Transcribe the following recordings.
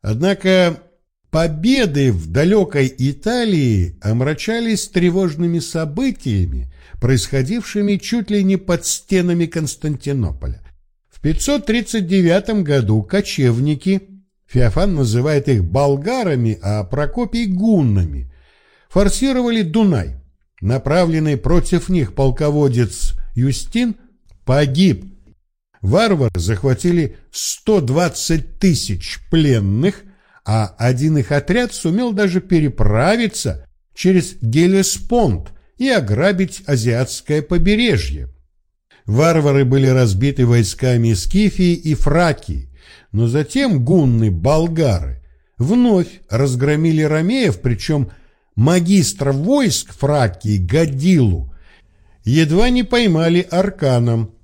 Однако победы в далекой Италии омрачались тревожными событиями, происходившими чуть ли не под стенами Константинополя. В 539 году кочевники, Феофан называет их болгарами, а Прокопий – гуннами, форсировали Дунай. Направленный против них полководец Юстин погиб. Варвары захватили 120 тысяч пленных, а один их отряд сумел даже переправиться через Гелеспонд и ограбить азиатское побережье. Варвары были разбиты войсками Скифии и Фракии, но затем гунны-болгары вновь разгромили ромеев, причем магистра войск Фракии Гадилу едва не поймали арканом,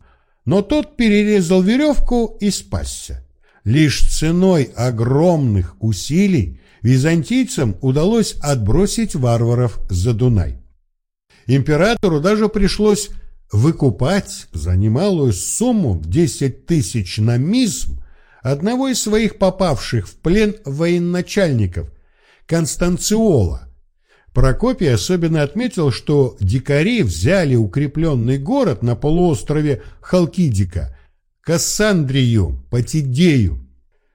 но тот перерезал веревку и спасся. Лишь ценой огромных усилий византийцам удалось отбросить варваров за Дунай. Императору даже пришлось выкупать за немалую сумму в 10 тысяч на мизм одного из своих попавших в плен военачальников, Констанциола, Прокопий особенно отметил, что дикари взяли укрепленный город на полуострове Халкидика, Кассандрию, Патидею,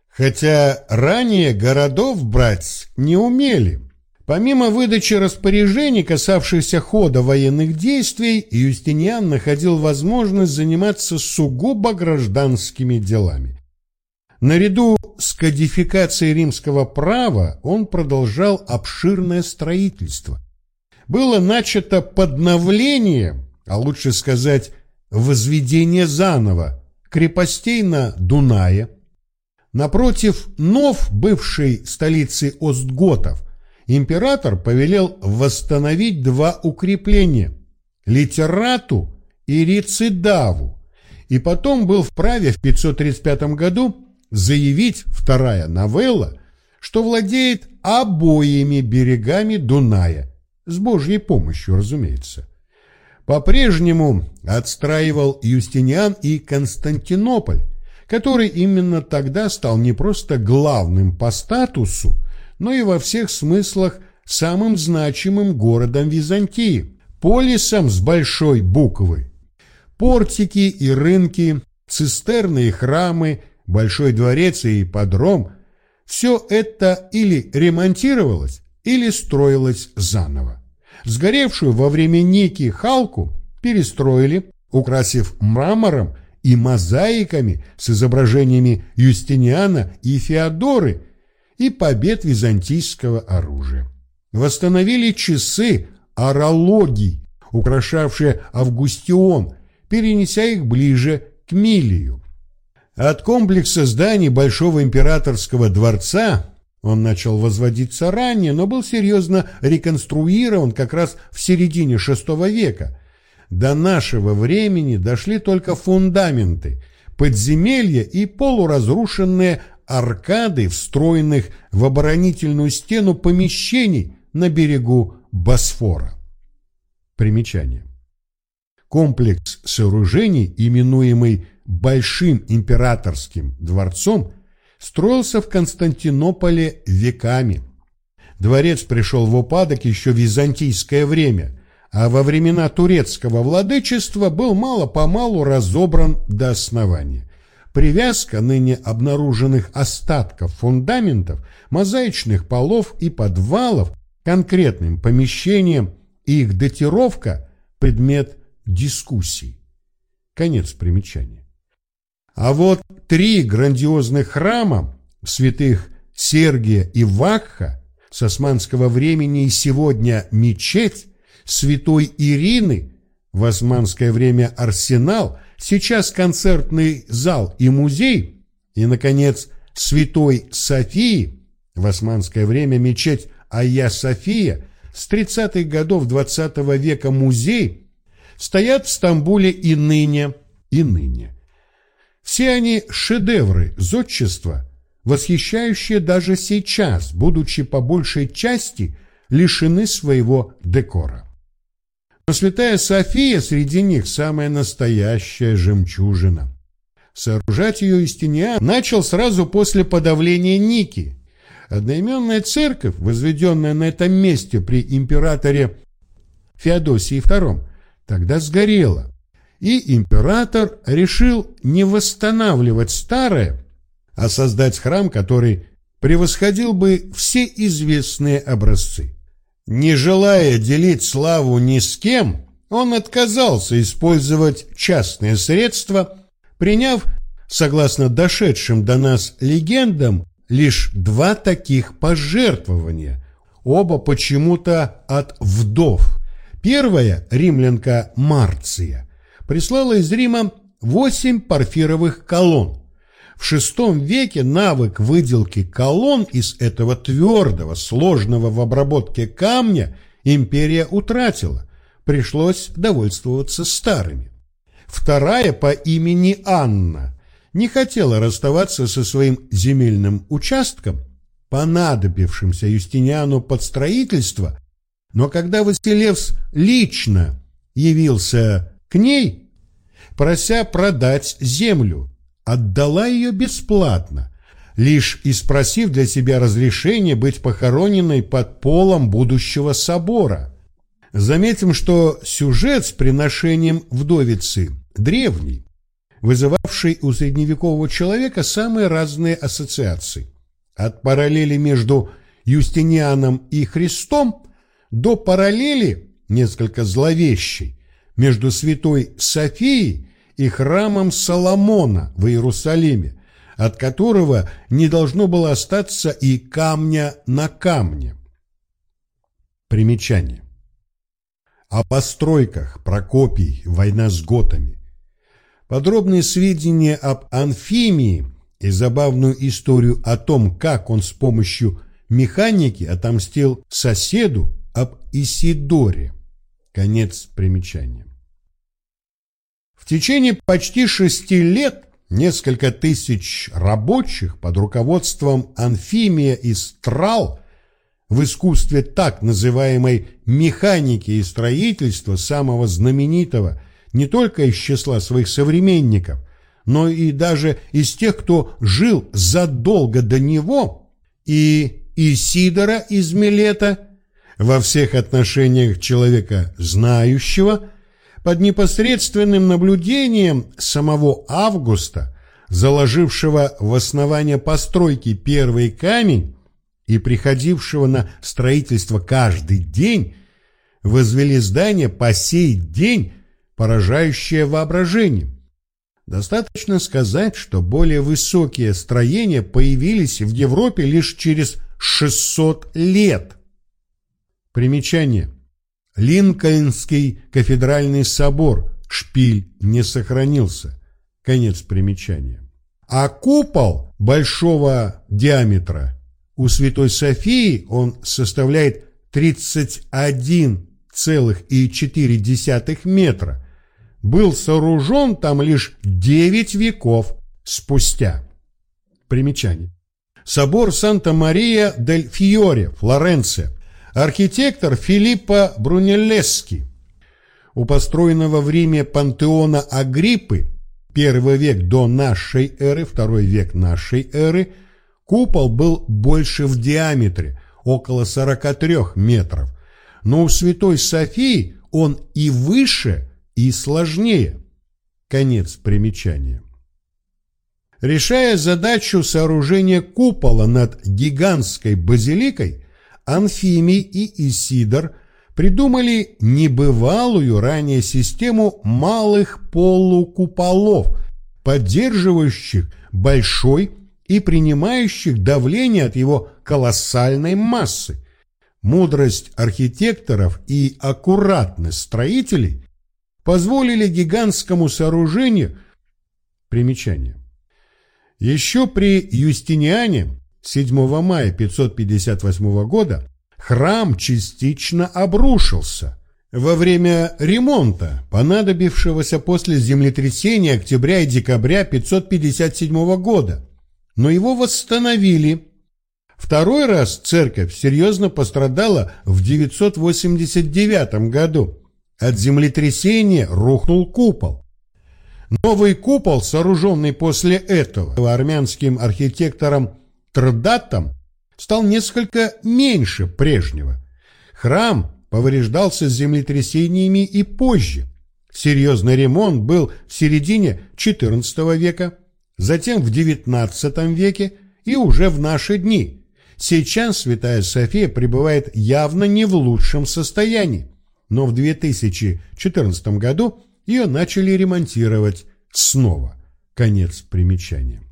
хотя ранее городов брать не умели. Помимо выдачи распоряжений, касавшихся хода военных действий, Юстиниан находил возможность заниматься сугубо гражданскими делами. Наряду с кодификацией римского права он продолжал обширное строительство. Было начато подновление, а лучше сказать, возведение заново, крепостей на Дунае. Напротив Нов, бывшей столицы Остготов, император повелел восстановить два укрепления – Литерату и Рицидаву, и потом был вправе в 535 году заявить вторая новелла, что владеет обоими берегами Дуная, с Божьей помощью, разумеется. По-прежнему отстраивал Юстиниан и Константинополь, который именно тогда стал не просто главным по статусу, но и во всех смыслах самым значимым городом Византии, полисом с большой буквы. Портики и рынки, цистерны и храмы, Большой дворец и подром – все это или ремонтировалось, или строилось заново. Сгоревшую во время Ники Халку перестроили, украсив мрамором и мозаиками с изображениями Юстиниана и Феодоры и побед византийского оружия. Восстановили часы орологий, украшавшие Августион, перенеся их ближе к Милию. От комплекса зданий Большого императорского дворца он начал возводиться ранее, но был серьезно реконструирован как раз в середине VI века. До нашего времени дошли только фундаменты, подземелья и полуразрушенные аркады, встроенных в оборонительную стену помещений на берегу Босфора. Примечание. Комплекс сооружений, именуемый Большим императорским дворцом, строился в Константинополе веками. Дворец пришел в упадок еще в византийское время, а во времена турецкого владычества был мало-помалу разобран до основания. Привязка ныне обнаруженных остатков фундаментов, мозаичных полов и подвалов конкретным помещениям и их датировка – предмет дискуссий. Конец примечания. А вот три грандиозных храма святых Сергия и Вакха с османского времени и сегодня мечеть святой Ирины, в османское время арсенал, сейчас концертный зал и музей, и, наконец, святой Софии, в османское время мечеть Айя София, с 30-х годов XX века музей, стоят в Стамбуле и ныне, и ныне. Все они шедевры зодчества, восхищающие даже сейчас, будучи по большей части лишены своего декора. Но святая София среди них самая настоящая жемчужина. Сооружать ее Истиниан начал сразу после подавления Ники, Одноименная церковь, возведенная на этом месте при императоре Феодосии II, тогда сгорела, и император решил не восстанавливать старое, а создать храм, который превосходил бы все известные образцы. Не желая делить славу ни с кем, он отказался использовать частные средства, приняв, согласно дошедшим до нас легендам, лишь два таких пожертвования, оба почему-то от вдов. Первая, римлянка Марция, прислала из Рима восемь парфировых колонн. В VI веке навык выделки колонн из этого твердого, сложного в обработке камня империя утратила, пришлось довольствоваться старыми. Вторая по имени Анна не хотела расставаться со своим земельным участком, понадобившимся Юстиниану под строительство, но когда Василевс лично явился к ней, прося продать землю, отдала ее бесплатно, лишь и спросив для себя разрешения быть похороненной под полом будущего собора. Заметим, что сюжет с приношением вдовицы древний, вызывавший у средневекового человека самые разные ассоциации. От параллели между Юстинианом и Христом до параллели, несколько зловещей, между святой Софией и храмом Соломона в Иерусалиме, от которого не должно было остаться и камня на камне. Примечание о постройках Прокопий, война с готами. Подробные сведения об Анфимии и забавную историю о том, как он с помощью механики отомстил соседу об Исидоре. Конец примечания. В течение почти шести лет несколько тысяч рабочих под руководством Анфимия и Страл в искусстве так называемой механики и строительства самого знаменитого не только из числа своих современников, но и даже из тех, кто жил задолго до него, и Исидора из Милета, во всех отношениях человека знающего, под непосредственным наблюдением самого Августа, заложившего в основание постройки первый камень, и приходившего на строительство каждый день, возвели здание по сей день, поражающее воображение. Достаточно сказать, что более высокие строения появились в Европе лишь через 600 лет. Примечание. Линкольнский кафедральный собор, шпиль не сохранился. Конец примечания. А купол большого диаметра у Святой Софии он составляет 31,4 метра. Был сооружен там лишь 9 веков спустя. Примечание. Собор Санта-Мария дель Фьоре, Флоренция. Архитектор Филиппо Брунеллески. У построенного в Риме пантеона Агриппы, первый век до нашей эры, второй век нашей эры – Купол был больше в диаметре, около 43 метров, но у Святой Софии он и выше, и сложнее. Конец примечания. Решая задачу сооружения купола над гигантской базиликой, Анфимий и Исидор придумали небывалую ранее систему малых полукуполов, поддерживающих большой и принимающих давление от его колоссальной массы. Мудрость архитекторов и аккуратность строителей позволили гигантскому сооружению примечание. Еще при Юстиниане 7 мая 558 года храм частично обрушился во время ремонта, понадобившегося после землетрясения октября и декабря 557 года но его восстановили. Второй раз церковь серьезно пострадала в 989 году. От землетрясения рухнул купол. Новый купол, сооруженный после этого армянским архитектором Трдатом, стал несколько меньше прежнего. Храм повреждался землетрясениями и позже. Серьезный ремонт был в середине XIV века, затем в XIX веке и уже в наши дни. Сейчас Святая София пребывает явно не в лучшем состоянии, но в 2014 году ее начали ремонтировать снова. Конец примечания.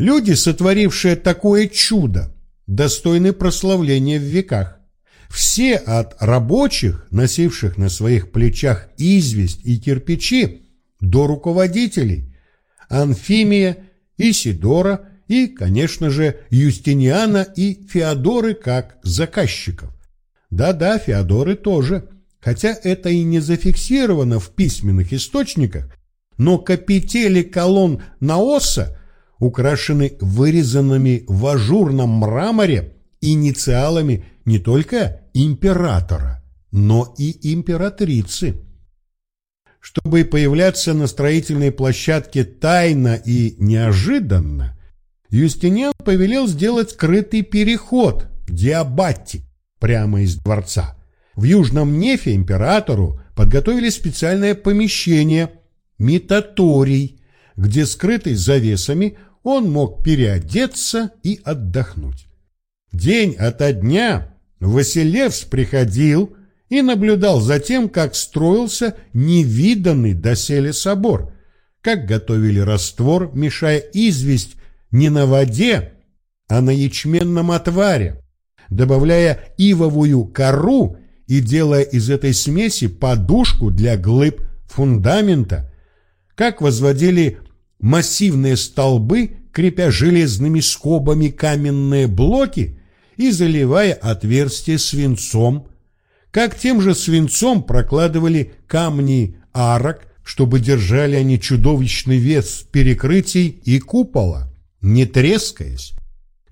Люди, сотворившие такое чудо, достойны прославления в веках. Все от рабочих, носивших на своих плечах известь и кирпичи, до руководителей, Анфимия, Исидора и, конечно же, Юстиниана и Феодоры как заказчиков. Да-да, Феодоры тоже, хотя это и не зафиксировано в письменных источниках, но капители колонн Наоса украшены вырезанными в ажурном мраморе инициалами не только императора, но и императрицы. Чтобы появляться на строительной площадке тайно и неожиданно, Юстиниан повелел сделать скрытый переход, диабатти, прямо из дворца. В Южном Нефе императору подготовили специальное помещение, метаторий, где, скрытый завесами, он мог переодеться и отдохнуть. День ото дня Василевс приходил и наблюдал за тем, как строился невиданный доселе собор, как готовили раствор, мешая известь не на воде, а на ячменном отваре, добавляя ивовую кору и делая из этой смеси подушку для глыб фундамента, как возводили массивные столбы, крепя железными скобами каменные блоки и заливая отверстия свинцом, как тем же свинцом прокладывали камни арок, чтобы держали они чудовищный вес перекрытий и купола, не трескаясь,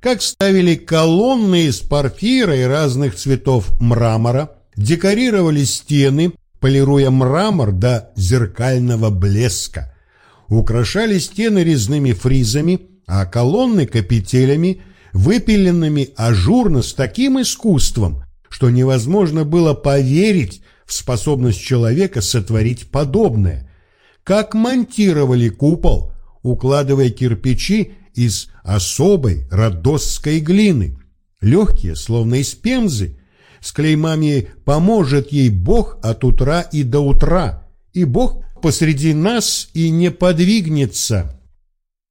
как ставили колонны из порфира и разных цветов мрамора, декорировали стены, полируя мрамор до зеркального блеска, украшали стены резными фризами, а колонны капителями, выпиленными ажурно с таким искусством, что невозможно было поверить в способность человека сотворить подобное. Как монтировали купол, укладывая кирпичи из особой родосской глины, легкие, словно из пемзы, с клеймами «Поможет ей Бог от утра и до утра», и Бог посреди нас и не подвигнется.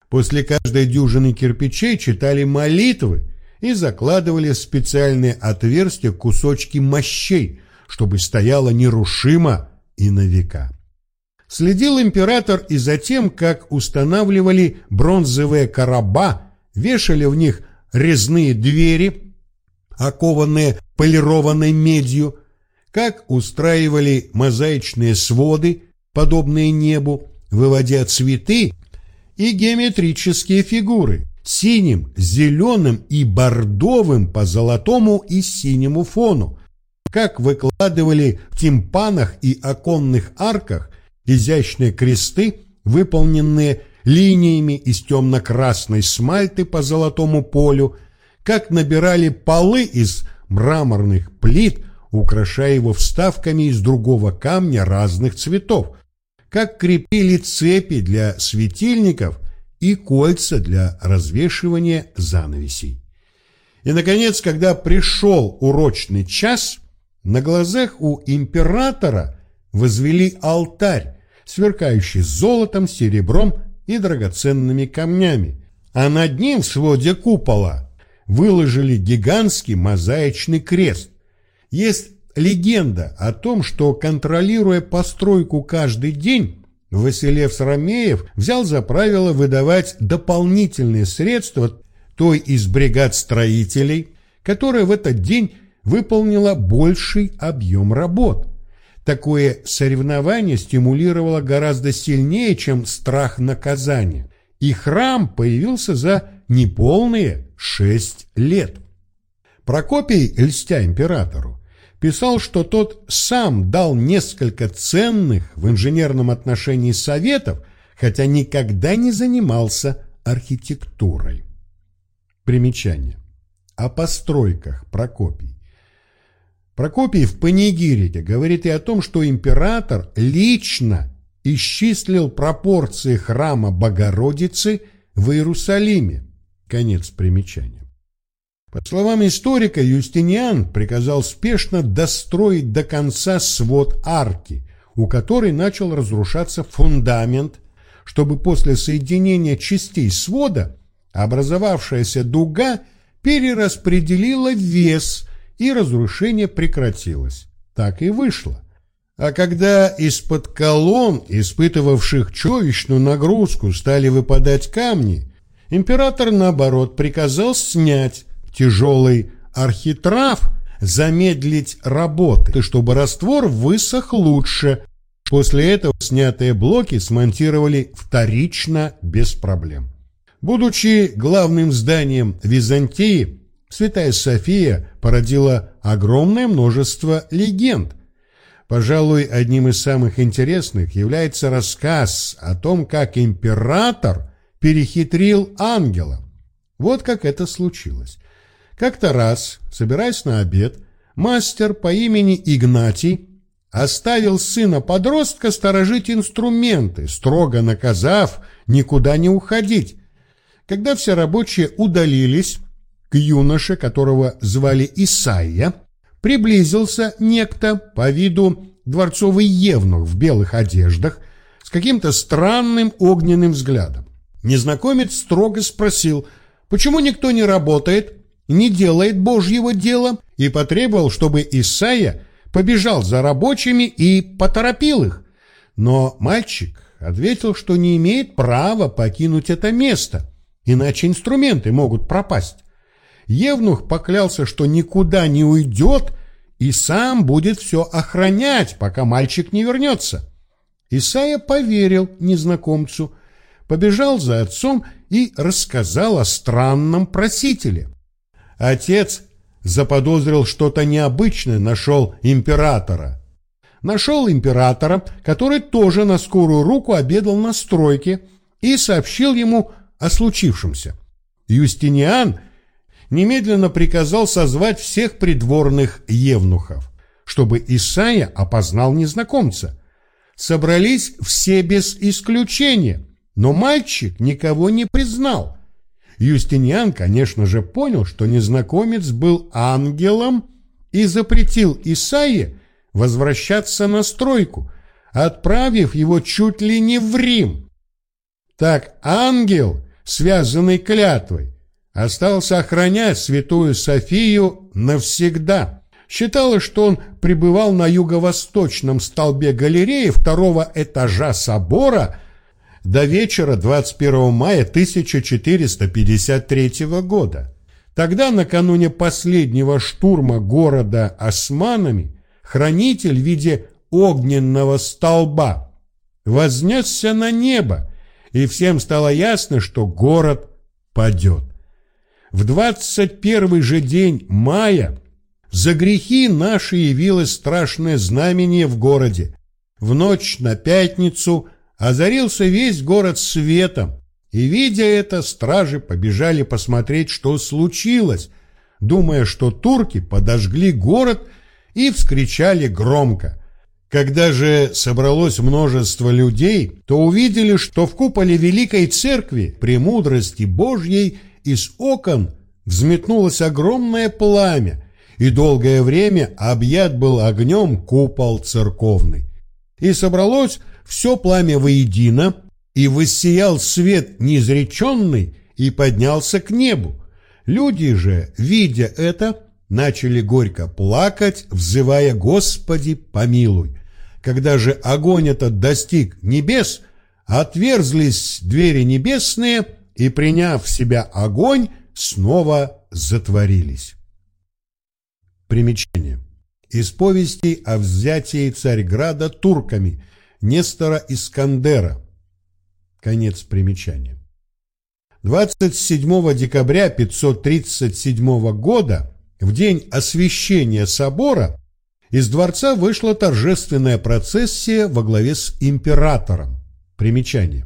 После каждой дюжины кирпичей читали молитвы и закладывали в специальные отверстия кусочки мощей, чтобы стояло нерушимо и на века. Следил император и за тем, как устанавливали бронзовые короба, вешали в них резные двери, окованные полированной медью, как устраивали мозаичные своды, подобные небу, выводя цветы и геометрические фигуры синим, зеленым и бордовым по золотому и синему фону, как выкладывали в тимпанах и оконных арках изящные кресты, выполненные линиями из темно-красной смальты по золотому полю, как набирали полы из мраморных плит, украшая его вставками из другого камня разных цветов, как крепили цепи для светильников и кольца для развешивания занавесей. И, наконец, когда пришел урочный час, на глазах у императора возвели алтарь, сверкающий золотом, серебром и драгоценными камнями, а над ним в своде купола выложили гигантский мозаичный крест. Есть легенда о том, что, контролируя постройку каждый день, Василев Ромеев взял за правило выдавать дополнительные средства той из бригад строителей, которая в этот день выполнила больший объем работ. Такое соревнование стимулировало гораздо сильнее, чем страх наказания, и храм появился за неполные шесть лет. Прокопий, льстя императору, писал, что тот сам дал несколько ценных в инженерном отношении советов, хотя никогда не занимался архитектурой. Примечание. О постройках Прокопий. Прокопий в Панигириде говорит и о том, что император лично исчислил пропорции храма Богородицы в Иерусалиме. Конец примечания. По словам историка, Юстиниан приказал спешно достроить до конца свод арки, у которой начал разрушаться фундамент, чтобы после соединения частей свода образовавшаяся дуга перераспределила вес и разрушение прекратилось. Так и вышло. А когда из-под колонн, испытывавших чудовищную нагрузку, стали выпадать камни, император, наоборот, приказал снять тяжелый архитрав, замедлить работы, чтобы раствор высох лучше. После этого снятые блоки смонтировали вторично без проблем. Будучи главным зданием Византии, Святая София породила огромное множество легенд. Пожалуй, одним из самых интересных является рассказ о том, как император перехитрил ангела. Вот как это случилось. Как-то раз, собираясь на обед, мастер по имени Игнатий оставил сына-подростка сторожить инструменты, строго наказав никуда не уходить. Когда все рабочие удалились, к юноше, которого звали Исайя, приблизился некто по виду дворцовый евнух в белых одеждах с каким-то странным огненным взглядом. Незнакомец строго спросил, почему никто не работает, не делает Божьего дела, и потребовал, чтобы Исайя побежал за рабочими и поторопил их. Но мальчик ответил, что не имеет права покинуть это место, иначе инструменты могут пропасть. Евнух поклялся, что никуда не уйдет и сам будет все охранять, пока мальчик не вернется. Исайя поверил незнакомцу, побежал за отцом и рассказал о странном просителе. Отец заподозрил что-то необычное, нашел императора. Нашел императора, который тоже на скорую руку обедал на стройке и сообщил ему о случившемся. Юстиниан немедленно приказал созвать всех придворных евнухов, чтобы Исаия опознал незнакомца. Собрались все без исключения, но мальчик никого не признал. Юстиниан, конечно же, понял, что незнакомец был ангелом и запретил Исаие возвращаться на стройку, отправив его чуть ли не в Рим. Так ангел, связанный клятвой, остался охранять святую Софию навсегда. Считалось, что он пребывал на юго-восточном столбе галереи второго этажа собора до вечера 21 мая 1453 года. Тогда, накануне последнего штурма города османами, хранитель в виде огненного столба вознесся на небо, и всем стало ясно, что город падет. В двадцать первый же день мая за грехи наши явилось страшное знамение в городе. В ночь на пятницу озарился весь город светом, и, видя это, стражи побежали посмотреть, что случилось, думая, что турки подожгли город и вскричали громко. Когда же собралось множество людей, то увидели, что в куполе Великой Церкви премудрости Божьей из окон взметнулось огромное пламя, и долгое время объят был огнем купол церковный. И собралось все пламя воедино, и воссиял свет неизреченный, и поднялся к небу. Люди же, видя это, начали горько плакать, взывая «Господи, помилуй». Когда же огонь этот достиг небес, отверзлись двери небесные, и, приняв в себя огонь, снова затворились. Примечание. Из повести о взятии Царьграда турками Нестора Искандера. Конец примечания. 27 декабря 537 года, в день освящения собора, из дворца вышла торжественная процессия во главе с императором. Примечание.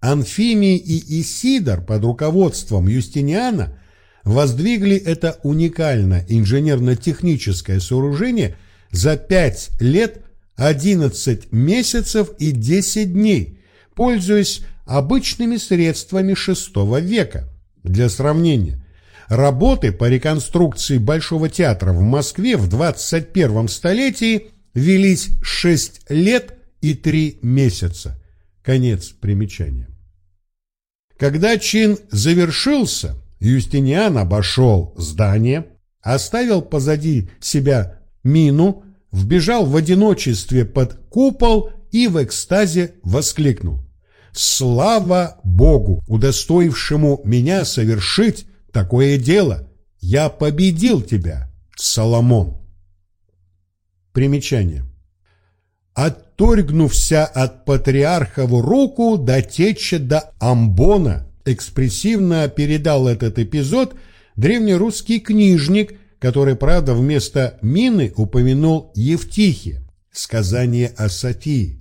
Анфимий и Исидор под руководством Юстиниана воздвигли это уникальное инженерно-техническое сооружение за 5 лет, 11 месяцев и 10 дней, пользуясь обычными средствами VI века. Для сравнения, работы по реконструкции Большого театра в Москве в 21 столетии велись 6 лет и 3 месяца. Конец примечания. Когда чин завершился, Юстиниан обошел здание, оставил позади себя мину, вбежал в одиночестве под купол и в экстазе воскликнул. «Слава Богу, удостоившему меня совершить такое дело! Я победил тебя, Соломон!» Примечание. Отторгнувся от патриархову руку до теча до Амбона, экспрессивно передал этот эпизод древнерусский книжник, который, правда, вместо Мины упомянул Евтихи, сказание о Софии.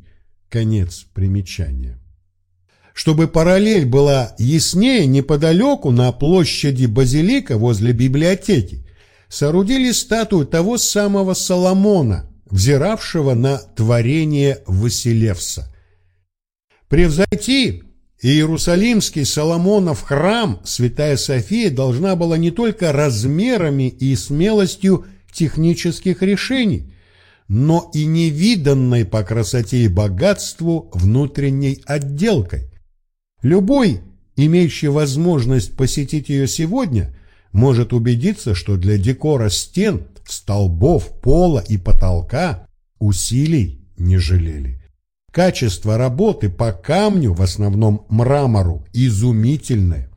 Конец примечания. Чтобы параллель была яснее, неподалеку на площади Базилика возле библиотеки соорудили статую того самого Соломона, взиравшего на творение Василевса. Превзойти Иерусалимский Соломонов храм Святая София должна была не только размерами и смелостью технических решений, но и невиданной по красоте и богатству внутренней отделкой. Любой, имеющий возможность посетить ее сегодня, может убедиться, что для декора стен, столбов, пола и потолка усилий не жалели. Качество работы по камню, в основном мрамору, изумительное.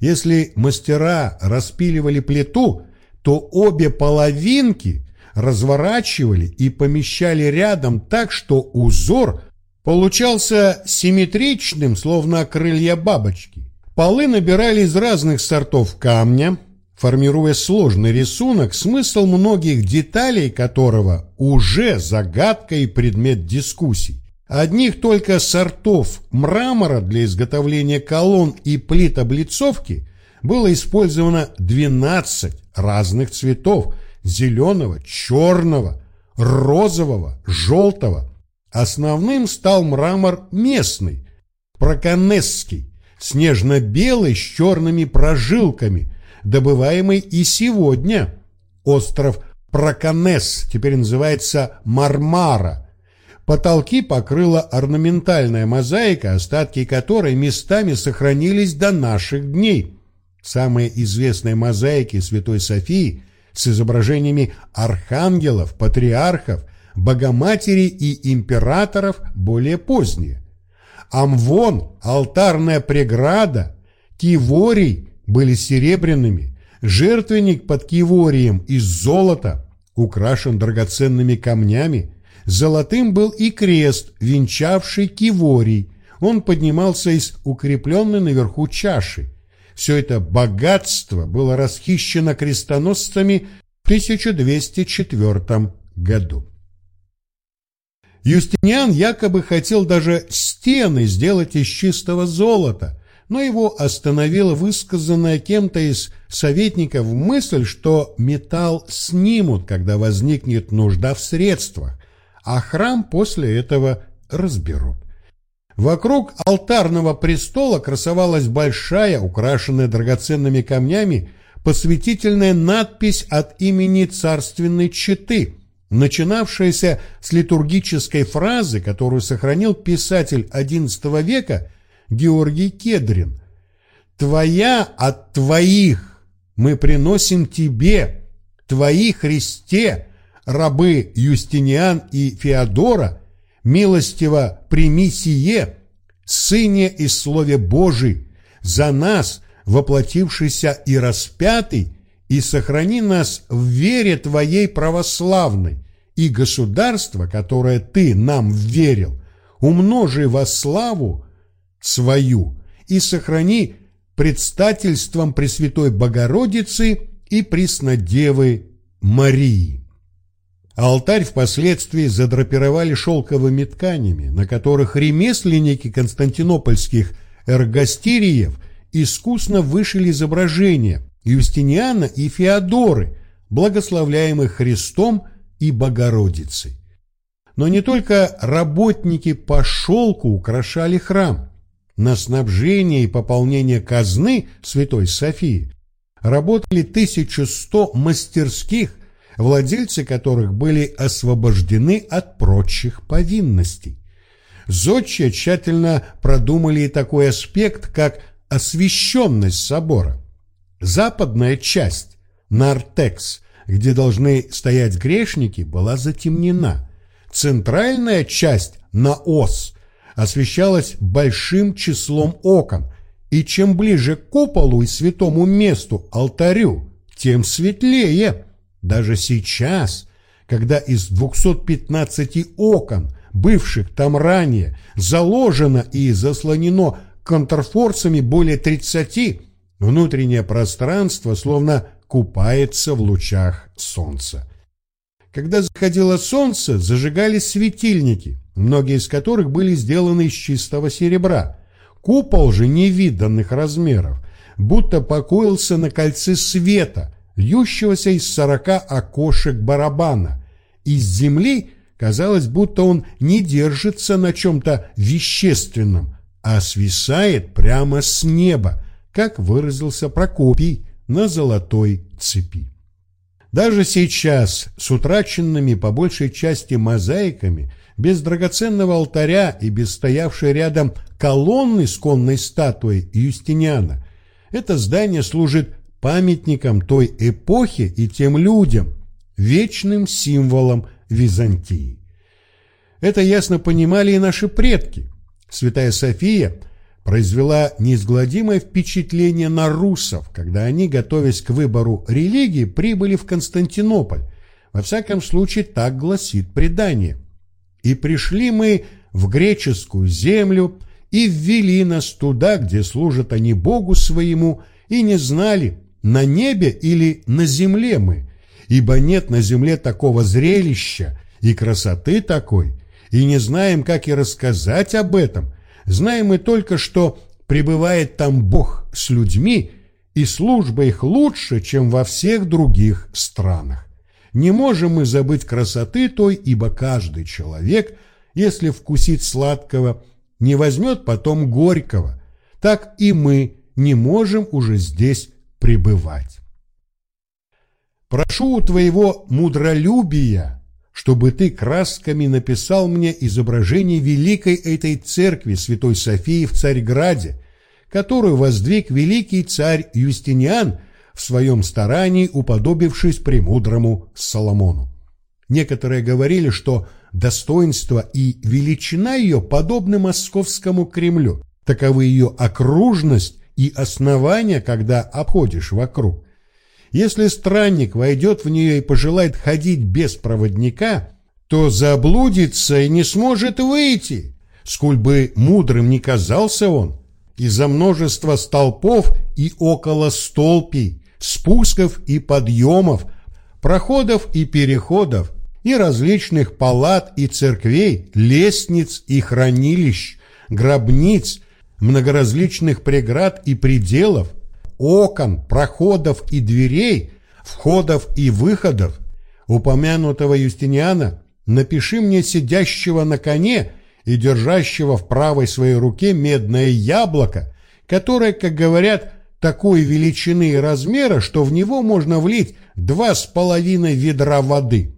Если мастера распиливали плиту, то обе половинки разворачивали и помещали рядом так, что узор получался симметричным, словно крылья бабочки. Полы набирали из разных сортов камня, формируя сложный рисунок, смысл многих деталей которого уже загадка и предмет дискуссий. Одних только сортов мрамора для изготовления колонн и плит облицовки было использовано 12 разных цветов – зеленого, черного, розового, желтого. Основным стал мрамор местный, проканесский, снежно-белый с черными прожилками, добываемый и сегодня. Остров Проканес теперь называется Мармара – Потолки покрыла орнаментальная мозаика, остатки которой местами сохранились до наших дней. Самые известные мозаики Святой Софии с изображениями архангелов, патриархов, Богоматери и императоров более поздние. Амвон, алтарная преграда, киворий были серебряными, жертвенник под киворием из золота украшен драгоценными камнями, Золотым был и крест, венчавший киворий. Он поднимался из укрепленной наверху чаши. Все это богатство было расхищено крестоносцами в 1204 году. Юстиниан якобы хотел даже стены сделать из чистого золота, но его остановила высказанная кем-то из советников мысль, что металл снимут, когда возникнет нужда в средствах, а храм после этого разберут. Вокруг алтарного престола красовалась большая, украшенная драгоценными камнями, посвятительная надпись от имени царственной четы, начинавшаяся с литургической фразы, которую сохранил писатель XI века Георгий Кедрин. «Твоя от твоих мы приносим тебе, твои Христе, рабы Юстиниан и Феодора, милостиво прими сие, Сыне и Слове Божий, за нас, воплотившийся и распятый, и сохрани нас в вере Твоей православной, и государство, которое Ты нам верил, умножи во славу свою и сохрани предстательством Пресвятой Богородицы и Преснодевы Марии. Алтарь впоследствии задрапировали шелковыми тканями, на которых ремесленники константинопольских эргостириев искусно вышили изображения, Юстиниана и Феодоры, благословляемых Христом и Богородицей. Но не только работники по шелку украшали храм. На снабжение и пополнение казны Святой Софии работали 1100 мастерских, владельцы которых были освобождены от прочих повинностей. Зодчие тщательно продумали и такой аспект, как освященность собора. Западная часть, Нартекс, где должны стоять грешники, была затемнена. Центральная часть, Наос, освещалась большим числом окон, и чем ближе к куполу и святому месту, алтарю, тем светлее. Даже сейчас, когда из 215 окон, бывших там ранее, заложено и заслонено контрфорсами более 30, внутреннее пространство словно купается в лучах солнца. Когда заходило солнце, зажигались светильники, многие из которых были сделаны из чистого серебра. Купол же невиданных размеров, будто покоился на кольце света, льющегося из сорока окошек барабана. Из земли казалось, будто он не держится на чем-то вещественном, а свисает прямо с неба, как выразился Прокопий на золотой цепи. Даже сейчас, с утраченными по большей части мозаиками, без драгоценного алтаря и без стоявшей рядом колонны с конной статуей Юстиниана, это здание служит памятником той эпохи и тем людям, вечным символом Византии. Это ясно понимали и наши предки. Святая София – произвела неизгладимое впечатление на русов, когда они, готовясь к выбору религии, прибыли в Константинополь. Во всяком случае, так гласит предание. «И пришли мы в греческую землю, и ввели нас туда, где служат они Богу своему, и не знали, на небе или на земле мы, ибо нет на земле такого зрелища и красоты такой, и не знаем, как и рассказать об этом, Знаем мы только, что пребывает там Бог с людьми, и служба их лучше, чем во всех других странах. Не можем мы забыть красоты той, ибо каждый человек, если вкусит сладкого, не возьмет потом горького. Так и мы не можем уже здесь пребывать. Прошу у твоего мудролюбия чтобы ты красками написал мне изображение великой этой церкви Святой Софии в Царьграде, которую воздвиг великий царь Юстиниан в своем старании, уподобившись премудрому Соломону. Некоторые говорили, что достоинство и величина ее подобны московскому Кремлю, таковы ее окружность и основания, когда обходишь вокруг. Если странник войдет в нее и пожелает ходить без проводника, то заблудится и не сможет выйти, сколь бы мудрым ни казался он, из-за множества столпов и около столпий, спусков и подъемов, проходов и переходов, и различных палат и церквей, лестниц и хранилищ, гробниц, многоразличных преград и пределов – окон, проходов и дверей, входов и выходов, упомянутого Юстиниана, напиши мне сидящего на коне и держащего в правой своей руке медное яблоко, которое, как говорят, такой величины и размера, что в него можно влить два с половиной ведра воды.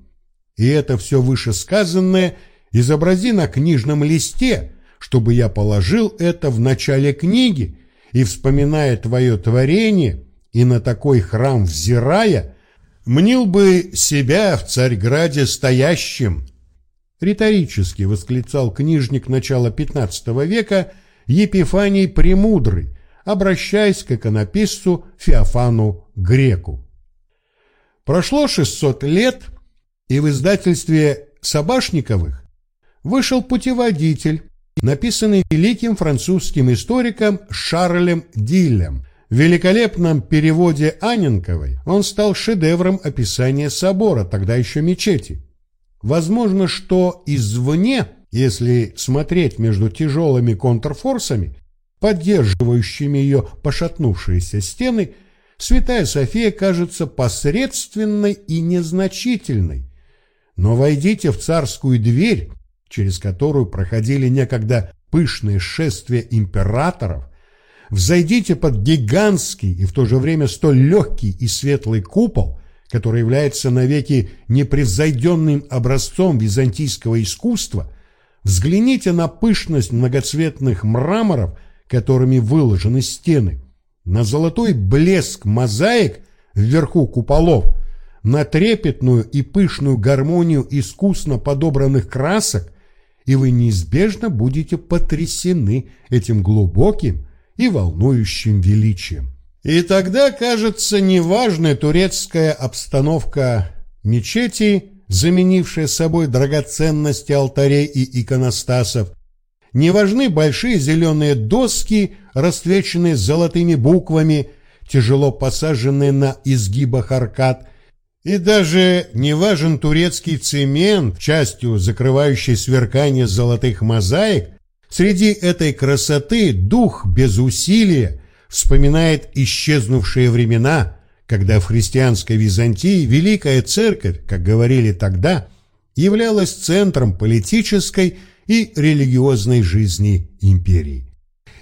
И это все вышесказанное изобрази на книжном листе, чтобы я положил это в начале книги, и, вспоминая твое творение, и на такой храм взирая, мнил бы себя в Царьграде стоящим. Риторически восклицал книжник начала XV века Епифаний Премудрый, обращаясь к иконописцу Феофану Греку. Прошло 600 лет, и в издательстве Собашниковых вышел путеводитель написанный великим французским историком Шарлем Диллем. В великолепном переводе Аненковой он стал шедевром описания собора, тогда еще мечети. Возможно, что извне, если смотреть между тяжелыми контрфорсами, поддерживающими ее пошатнувшиеся стены, Святая София кажется посредственной и незначительной. Но войдите в царскую дверь, через которую проходили некогда пышные шествия императоров, взойдите под гигантский и в то же время столь легкий и светлый купол, который является навеки непревзойденным образцом византийского искусства, взгляните на пышность многоцветных мраморов, которыми выложены стены, на золотой блеск мозаик вверху куполов, на трепетную и пышную гармонию искусно подобранных красок, и вы неизбежно будете потрясены этим глубоким и волнующим величием. И тогда, кажется, неважная турецкая обстановка мечети, заменившая собой драгоценности алтарей и иконостасов, не важны большие зеленые доски, расцвеченные золотыми буквами, тяжело посаженные на изгибах аркад, и даже не важен турецкий цемент, частью закрывающий сверкание золотых мозаик, среди этой красоты дух без усилия вспоминает исчезнувшие времена, когда в христианской Византии Великая Церковь, как говорили тогда, являлась центром политической и религиозной жизни империи.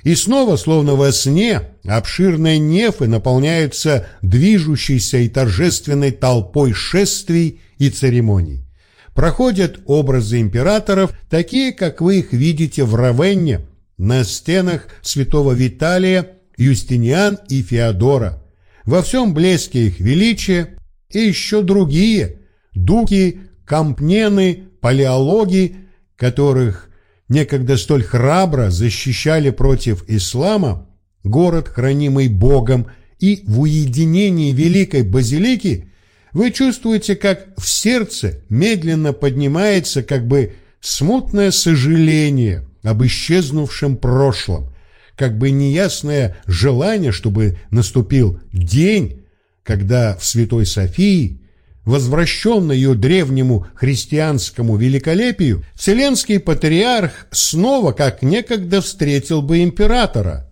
И снова, словно во сне, обширные нефы наполняются движущейся и торжественной толпой шествий и церемоний. Проходят образы императоров, такие, как вы их видите в Равенне, на стенах святого Виталия, Юстиниан и Феодора. Во всем блеске их величия и еще другие – дуки, компнены, палеологи, которых некогда столь храбро защищали против ислама, город, хранимый Богом, и в уединении Великой Базилики вы чувствуете, как в сердце медленно поднимается как бы смутное сожаление об исчезнувшем прошлом, как бы неясное желание, чтобы наступил день, когда в Святой Софии возвращенный ее древнему христианскому великолепию, Вселенский патриарх снова, как некогда, встретил бы императора,